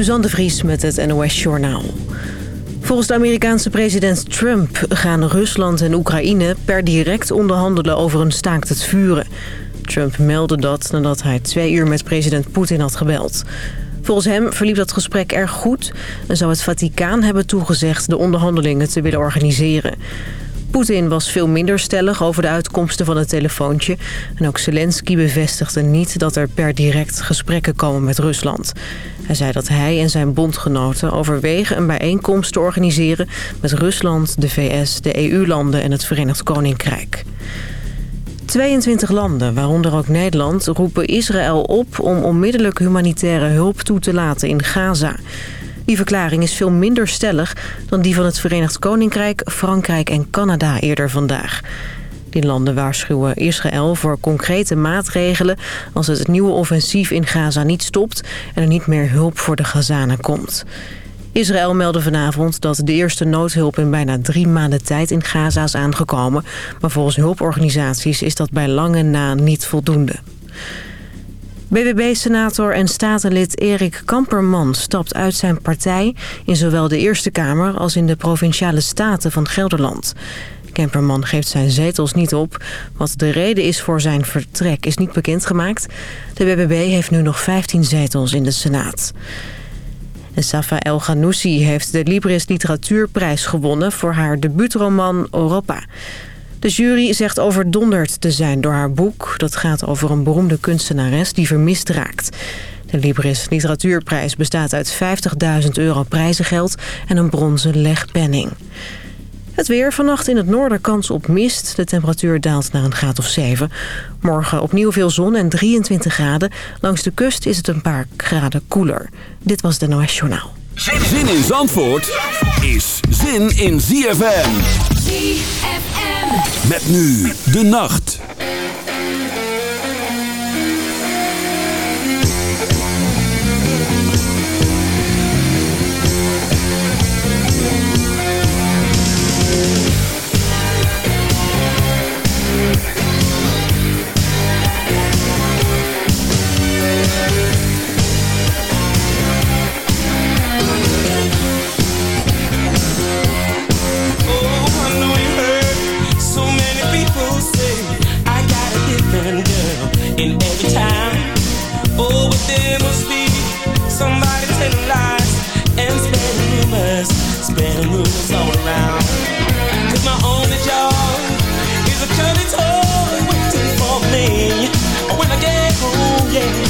Suzanne Vries met het NOS Journaal. Volgens de Amerikaanse president Trump gaan Rusland en Oekraïne per direct onderhandelen over een staakt het vuren. Trump meldde dat nadat hij twee uur met president Poetin had gebeld. Volgens hem verliep dat gesprek erg goed en zou het Vaticaan hebben toegezegd de onderhandelingen te willen organiseren. Poetin was veel minder stellig over de uitkomsten van het telefoontje. En ook Zelensky bevestigde niet dat er per direct gesprekken komen met Rusland. Hij zei dat hij en zijn bondgenoten overwegen een bijeenkomst te organiseren... met Rusland, de VS, de EU-landen en het Verenigd Koninkrijk. 22 landen, waaronder ook Nederland, roepen Israël op om onmiddellijk humanitaire hulp toe te laten in Gaza. Die verklaring is veel minder stellig dan die van het Verenigd Koninkrijk, Frankrijk en Canada eerder vandaag. Die landen waarschuwen Israël voor concrete maatregelen als het nieuwe offensief in Gaza niet stopt en er niet meer hulp voor de Gazanen komt. Israël meldde vanavond dat de eerste noodhulp in bijna drie maanden tijd in Gaza is aangekomen. Maar volgens hulporganisaties is dat bij lange na niet voldoende. BBB-senator en statenlid Erik Kamperman stapt uit zijn partij... in zowel de Eerste Kamer als in de Provinciale Staten van Gelderland. Kemperman geeft zijn zetels niet op. Wat de reden is voor zijn vertrek is niet bekendgemaakt. De BBB heeft nu nog 15 zetels in de Senaat. En Safa El Ghanouchi heeft de Libris Literatuurprijs gewonnen... voor haar debuutroman Europa. De jury zegt overdonderd te zijn door haar boek. Dat gaat over een beroemde kunstenares die vermist raakt. De Libris Literatuurprijs bestaat uit 50.000 euro prijzengeld en een bronzen legpenning. Het weer vannacht in het noorden kans op mist. De temperatuur daalt naar een graad of 7. Morgen opnieuw veel zon en 23 graden. Langs de kust is het een paar graden koeler. Dit was de NOS Journaal. Zin in Zandvoort is zin in ZFM. ZFM. Met nu de nacht. Spreading lies and spreading rumors, spreading rumors all around. Cause my only job is a curly toy waiting for me when I get home, yeah.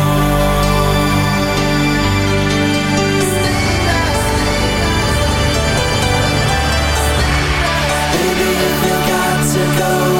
go.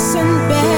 Succes en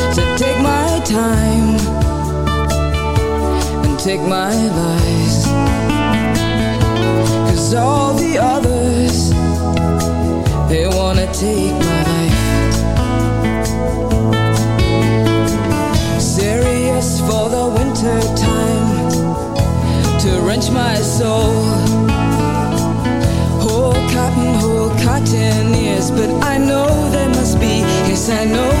time and take my lies? Cause all the others, they wanna take my life. Serious for the winter time to wrench my soul. Whole cotton, whole cotton ears, but I know there must be, yes, I know